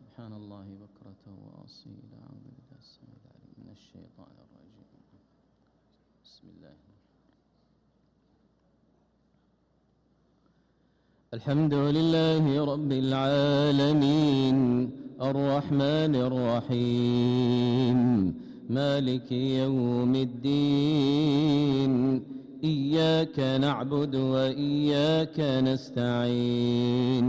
سبحان الله بكرة وأصيلا أعوذ بالله السميع العليم من الشيطان الرجيم. بسم الله. الحمد لله رب العالمين. الرحمن الرحيم. مالك يوم الدين. إياك نعبد وإياك نستعين.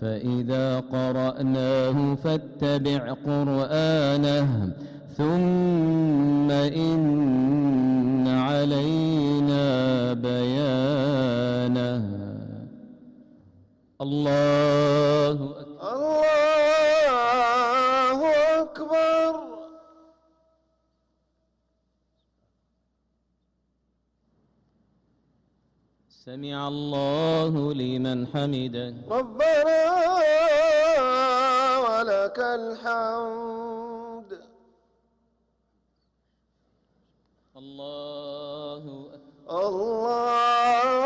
فإذا قرأناه فاتبع قرآنه ثم إن علينا بيانه. الله أكبر الله أكبر. سمع الله لمن حمده. ربنا ولك الحمد. الله أكبر. الله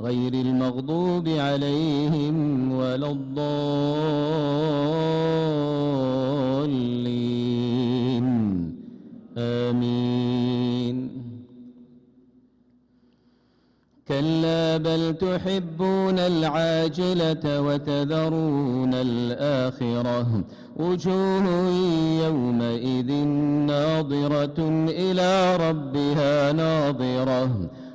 غير المغضوب عليهم ولا الضالين. آمين. كلا بل تحبون العاجلة وتذرون الآخرة. وجوه يومئذ ناظرة إلى ربها ناظرة.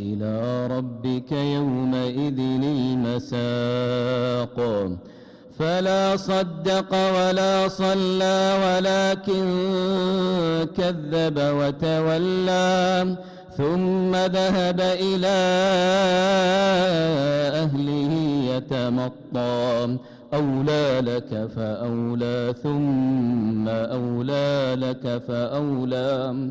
إلى ربك يومئذ المساق. فلا صدق ولا صلى ولكن كذب وتولى. ثم ذهب إلى أهله يتمطى. أولى لك فأولى ثم أولى لك فأولى.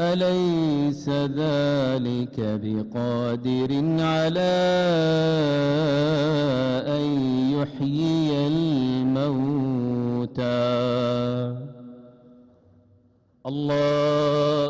أليس ذلك بقادر على أن يحيي الموتى؟ الله